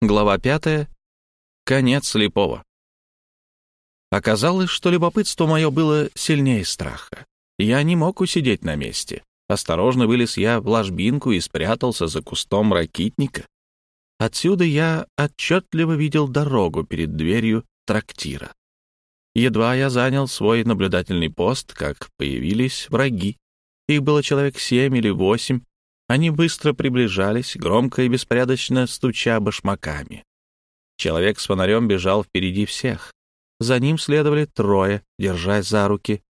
Глава пятая. Конец слепого. Оказалось, что любопытство мое было сильнее страха. Я не мог усидеть на месте. Осторожно вылез я в ложбинку и спрятался за кустом ракитника. Отсюда я отчетливо видел дорогу перед дверью трактира. Едва я занял свой наблюдательный пост, как появились враги. Их было человек семь или восемь, они быстро приближались, громко и беспорядочно стуча башмаками. Человек с фонарем бежал впереди всех. За ним следовали трое, держась за руки.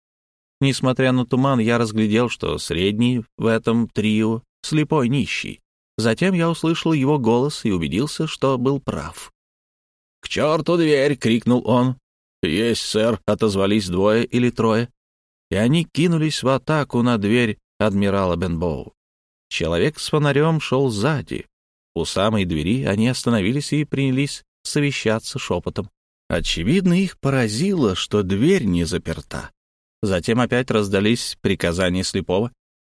Несмотря на туман, я разглядел, что средний в этом трио — слепой нищий. Затем я услышал его голос и убедился, что был прав. «К черту дверь!» — крикнул он. «Есть, сэр!» — отозвались двое или трое. И они кинулись в атаку на дверь адмирала Бенбоу. Человек с фонарем шел сзади. У самой двери они остановились и принялись совещаться шепотом. Очевидно, их поразило, что дверь не заперта. Затем опять раздались приказания слепого.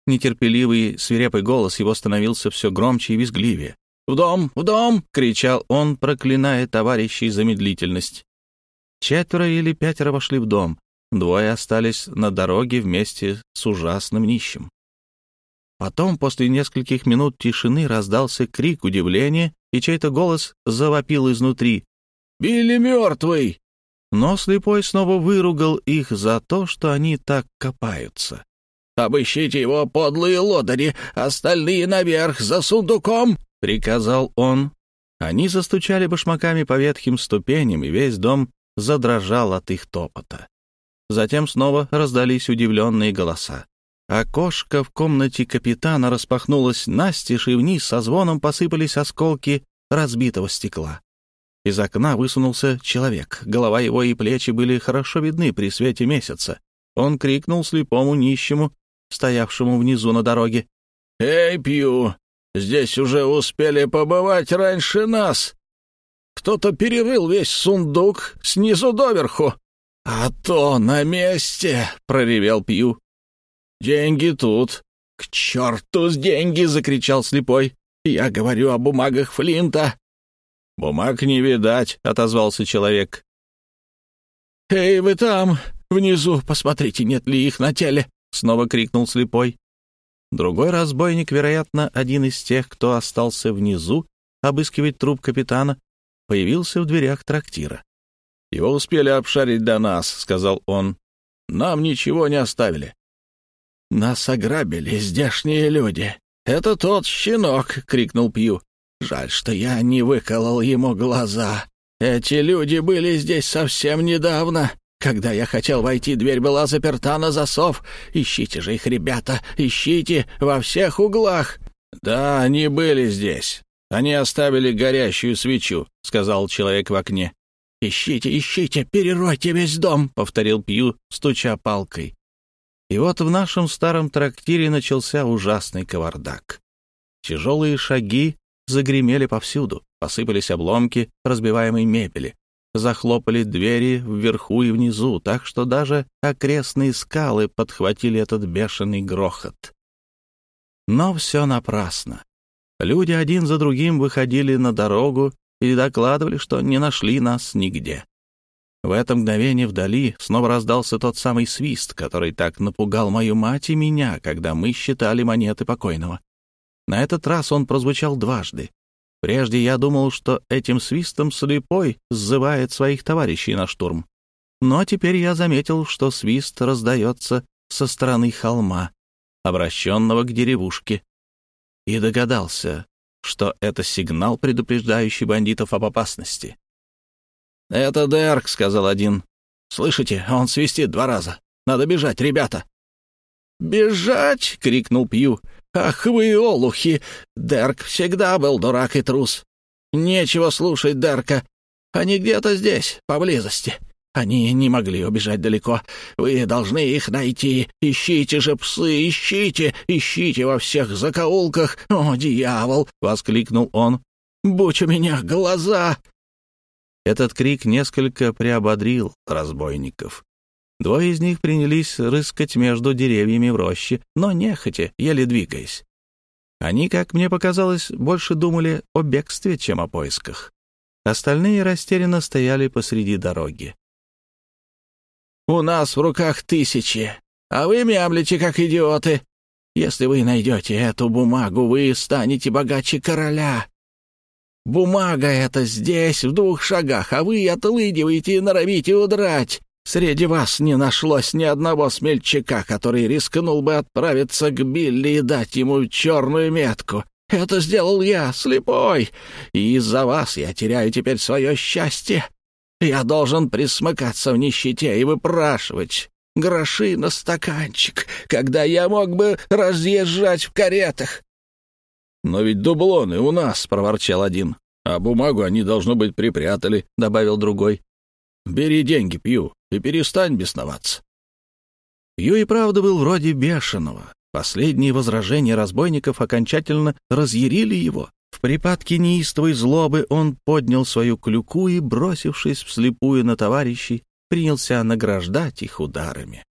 Нетерпеливый, свирепый голос его становился все громче и визгливее. «В дом! В дом!» — кричал он, проклиная товарищей за медлительность. Четверо или пятеро вошли в дом. Двое остались на дороге вместе с ужасным нищим. Потом, после нескольких минут тишины, раздался крик удивления, и чей-то голос завопил изнутри. «Билли мертвый!» Но слепой снова выругал их за то, что они так копаются. «Обыщите его, подлые лодыри, остальные наверх, за сундуком!» — приказал он. Они застучали башмаками по ветхим ступеням, и весь дом задрожал от их топота. Затем снова раздались удивленные голоса. Окошко в комнате капитана распахнулось настежь, и вниз со звоном посыпались осколки разбитого стекла. Из окна высунулся человек. Голова его и плечи были хорошо видны при свете месяца. Он крикнул слепому нищему, стоявшему внизу на дороге. «Эй, Пью, здесь уже успели побывать раньше нас. Кто-то перерыл весь сундук снизу доверху». «А то на месте!» — проревел Пью. «Деньги тут». «К черту с деньги!» — закричал слепой. «Я говорю о бумагах Флинта». «Бумаг не видать», — отозвался человек. «Эй, вы там, внизу, посмотрите, нет ли их на теле!» — снова крикнул слепой. Другой разбойник, вероятно, один из тех, кто остался внизу, обыскивать труп капитана, появился в дверях трактира. «Его успели обшарить до нас», — сказал он. «Нам ничего не оставили. «Нас ограбили здешние люди. Это тот щенок!» — крикнул Пью. «Жаль, что я не выколол ему глаза. Эти люди были здесь совсем недавно. Когда я хотел войти, дверь была заперта на засов. Ищите же их, ребята, ищите во всех углах!» «Да, они были здесь. Они оставили горящую свечу», — сказал человек в окне. «Ищите, ищите, переройте весь дом», — повторил Пью, стуча палкой. И вот в нашем старом трактире начался ужасный кавардак. Тяжелые шаги загремели повсюду, посыпались обломки разбиваемой мебели, захлопали двери вверху и внизу, так что даже окрестные скалы подхватили этот бешеный грохот. Но все напрасно. Люди один за другим выходили на дорогу и докладывали, что не нашли нас нигде. В это мгновение вдали снова раздался тот самый свист, который так напугал мою мать и меня, когда мы считали монеты покойного. На этот раз он прозвучал дважды. Прежде я думал, что этим свистом слепой сзывает своих товарищей на штурм. Но теперь я заметил, что свист раздается со стороны холма, обращенного к деревушке, и догадался, что это сигнал, предупреждающий бандитов об опасности. «Это Дерк», — сказал один. «Слышите, он свистит два раза. Надо бежать, ребята». «Бежать!» — крикнул Пью. «Ах вы, олухи! Дерк всегда был дурак и трус. Нечего слушать Дерка. Они где-то здесь, поблизости. Они не могли убежать далеко. Вы должны их найти. Ищите же псы, ищите, ищите во всех закоулках. О, дьявол!» — воскликнул он. «Будь у меня глаза!» Этот крик несколько приободрил разбойников. Двое из них принялись рыскать между деревьями в роще, но нехотя, еле двигаясь. Они, как мне показалось, больше думали о бегстве, чем о поисках. Остальные растерянно стояли посреди дороги. «У нас в руках тысячи, а вы мямлите, как идиоты. Если вы найдете эту бумагу, вы станете богаче короля. Бумага эта здесь, в двух шагах, а вы отлыдиваете и норовите удрать. Среди вас не нашлось ни одного смельчака, который рискнул бы отправиться к Билли и дать ему черную метку. Это сделал я, слепой, и из-за вас я теряю теперь свое счастье. Я должен присмыкаться в нищете и выпрашивать гроши на стаканчик, когда я мог бы разъезжать в каретах. — Но ведь дублоны у нас, — проворчал один. — А бумагу они, должно быть, припрятали, — добавил другой. — Бери деньги, Пью, и перестань бесноваться. Пью и правда был вроде бешеного. Последние возражения разбойников окончательно разъярили его. В припадке неистовой злобы он поднял свою клюку и, бросившись вслепую на товарищей, принялся награждать их ударами.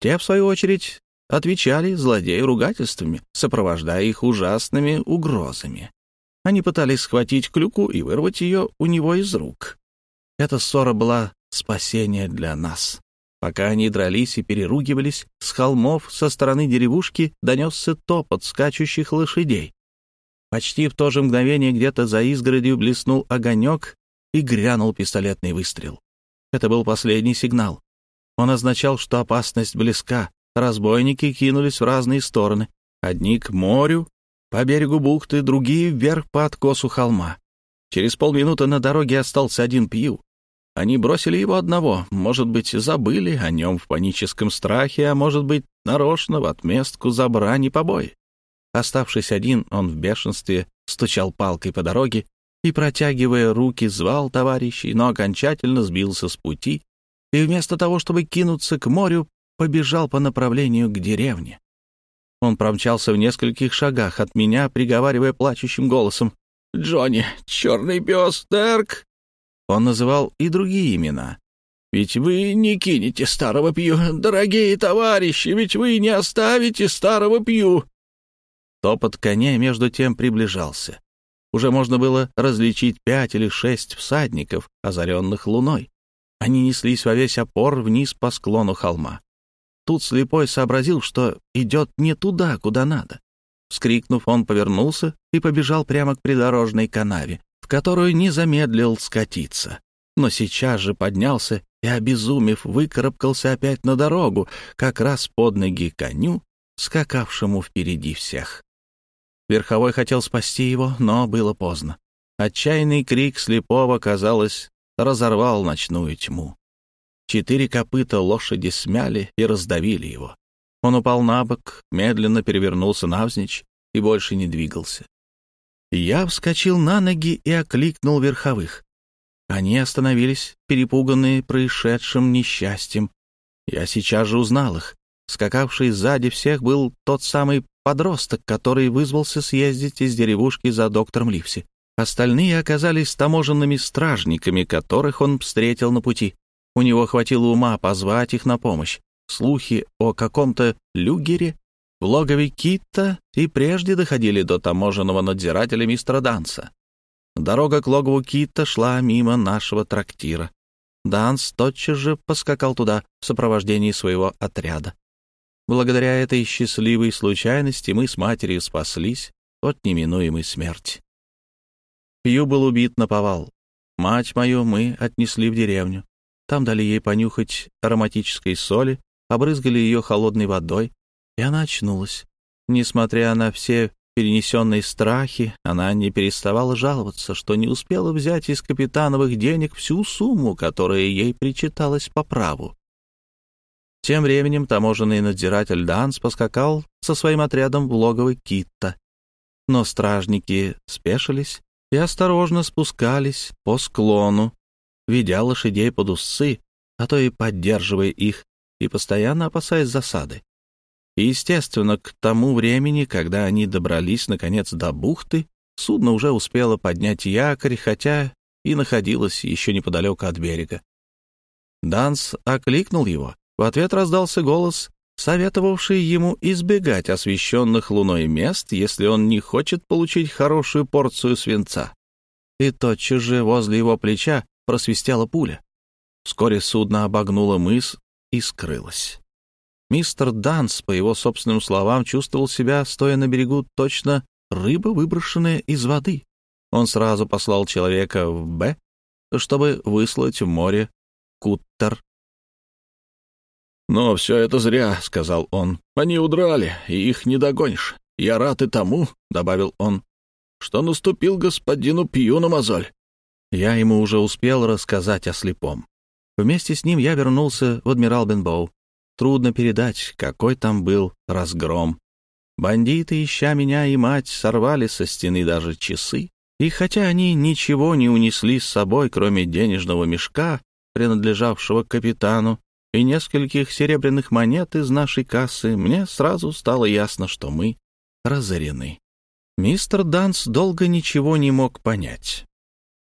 Те, в свою очередь, отвечали злодею ругательствами, сопровождая их ужасными угрозами. Они пытались схватить клюку и вырвать ее у него из рук. Эта ссора была спасение для нас. Пока они дрались и переругивались, с холмов со стороны деревушки донесся топот скачущих лошадей. Почти в то же мгновение где-то за изгородью блеснул огонек и грянул пистолетный выстрел. Это был последний сигнал. Он означал, что опасность близка. Разбойники кинулись в разные стороны. Одни к морю, по берегу бухты, другие вверх по откосу холма. Через полминуты на дороге остался один Пью. Они бросили его одного, может быть, забыли о нем в паническом страхе, а может быть, нарочно в отместку за брань и побои. Оставшись один, он в бешенстве стучал палкой по дороге и, протягивая руки, звал товарищей, но окончательно сбился с пути и вместо того, чтобы кинуться к морю, побежал по направлению к деревне. Он промчался в нескольких шагах от меня, приговаривая плачущим голосом. «Джонни, черный пес, Дерк, он называл и другие имена. «Ведь вы не кинете старого Пью, дорогие товарищи, ведь вы не оставите старого Пью!» Топот коней между тем приближался. Уже можно было различить пять или шесть всадников, озаренных луной. Они неслись во весь опор вниз по склону холма. Тут слепой сообразил, что идет не туда, куда надо. Вскрикнув, он повернулся и побежал прямо к придорожной канаве, в которую не замедлил скатиться. Но сейчас же поднялся и, обезумев, выкарабкался опять на дорогу, как раз под ноги коню, скакавшему впереди всех. Верховой хотел спасти его, но было поздно. Отчаянный крик слепого, казалось, разорвал ночную тьму. Четыре копыта лошади смяли и раздавили его. Он упал на бок, медленно перевернулся навзничь и больше не двигался. Я вскочил на ноги и окликнул верховых. Они остановились, перепуганные происшедшим несчастьем. Я сейчас же узнал их. Скакавший сзади всех был тот самый подросток, который вызвался съездить из деревушки за доктором Ливси. Остальные оказались таможенными стражниками, которых он встретил на пути. У него хватило ума позвать их на помощь. Слухи о каком-то люгере в логове Китта и прежде доходили до таможенного надзирателя мистера Данса. Дорога к логову Китта шла мимо нашего трактира. Данс тотчас же поскакал туда в сопровождении своего отряда. Благодаря этой счастливой случайности мы с матерью спаслись от неминуемой смерти. Пью был убит на повал. Мать мою мы отнесли в деревню. Там дали ей понюхать ароматической соли, обрызгали ее холодной водой, и она очнулась. Несмотря на все перенесенные страхи, она не переставала жаловаться, что не успела взять из капитановых денег всю сумму, которая ей причиталась по праву. Тем временем таможенный надзиратель Данс поскакал со своим отрядом в логово Китта. Но стражники спешились и осторожно спускались по склону, ведя лошадей под усы, а то и поддерживая их, и постоянно опасаясь засады. И, естественно, к тому времени, когда они добрались, наконец, до бухты, судно уже успело поднять якорь, хотя и находилось еще неподалеку от берега. Данс окликнул его. В ответ раздался голос, советовавший ему избегать освещенных луной мест, если он не хочет получить хорошую порцию свинца. и тотчас же возле его плеча просвистела пуля. Вскоре судно обогнуло мыс и скрылось. Мистер Данс, по его собственным словам, чувствовал себя, стоя на берегу, точно рыба, выброшенная из воды. Он сразу послал человека в «Б», чтобы выслать в море куттер. «Но все это зря», — сказал он. «Они удрали, и их не догонишь. Я рад и тому», — добавил он, — «что наступил господину Пью на мозоль». Я ему уже успел рассказать о слепом. Вместе с ним я вернулся в Адмирал Бенбоу. Трудно передать, какой там был разгром. Бандиты, ища меня и мать, сорвали со стены даже часы. И хотя они ничего не унесли с собой, кроме денежного мешка, принадлежавшего капитану, и нескольких серебряных монет из нашей кассы, мне сразу стало ясно, что мы разорены. Мистер Данс долго ничего не мог понять.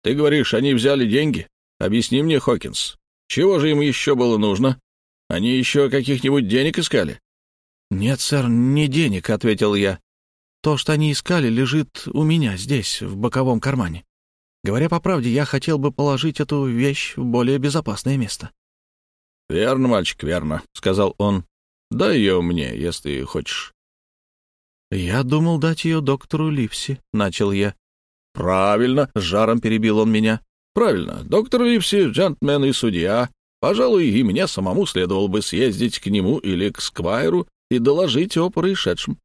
«Ты говоришь, они взяли деньги? Объясни мне, Хокинс, чего же им еще было нужно? Они еще каких-нибудь денег искали?» «Нет, сэр, не денег», — ответил я. «То, что они искали, лежит у меня здесь, в боковом кармане. Говоря по правде, я хотел бы положить эту вещь в более безопасное место». «Верно, мальчик, верно», — сказал он. «Дай ее мне, если хочешь». «Я думал дать ее доктору Ливси», — начал я. «Правильно», — с жаром перебил он меня. «Правильно. Доктор Ливси — джентльмен и судья. Пожалуй, и мне самому следовало бы съездить к нему или к Сквайру и доложить о происшедшем.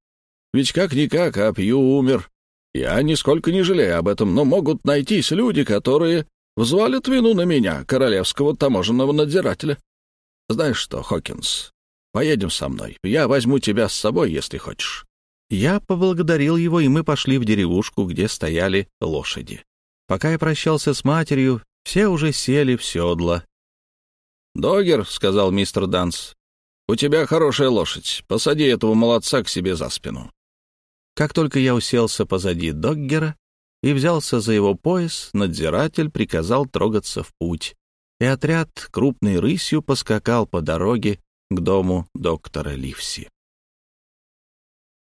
Ведь как-никак, а Пью умер. Я нисколько не жалею об этом, но могут найтись люди, которые взвалят вину на меня, королевского таможенного надзирателя. Знаешь что, Хокинс, поедем со мной. Я возьму тебя с собой, если хочешь. Я поблагодарил его, и мы пошли в деревушку, где стояли лошади. Пока я прощался с матерью, все уже сели в седла. «Догер», — сказал мистер Данс, — «у тебя хорошая лошадь. Посади этого молодца к себе за спину». Как только я уселся позади Доггера и взялся за его пояс, надзиратель приказал трогаться в путь, и отряд крупной рысью поскакал по дороге к дому доктора Ливси.